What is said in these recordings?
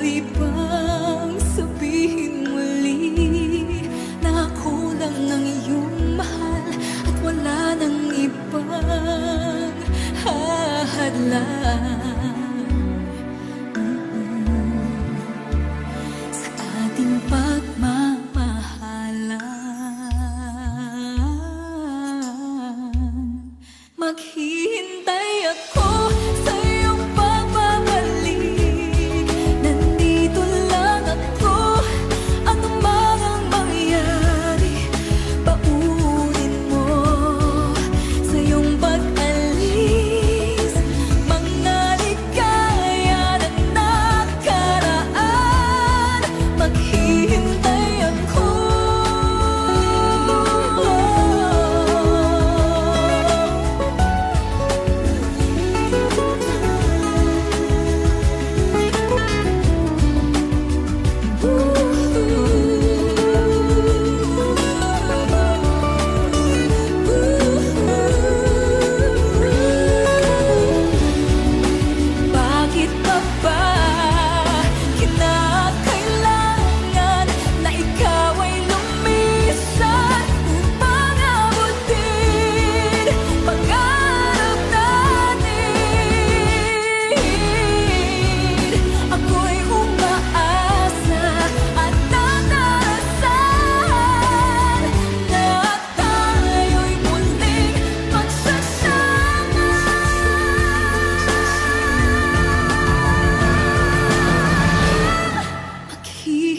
Pwede muli Na ako lang mahal At wala ng ibang hahadlan. Sa ating pagmamahalan Maghihintay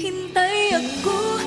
naghihintay ako.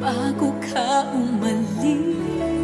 bago ka umalis.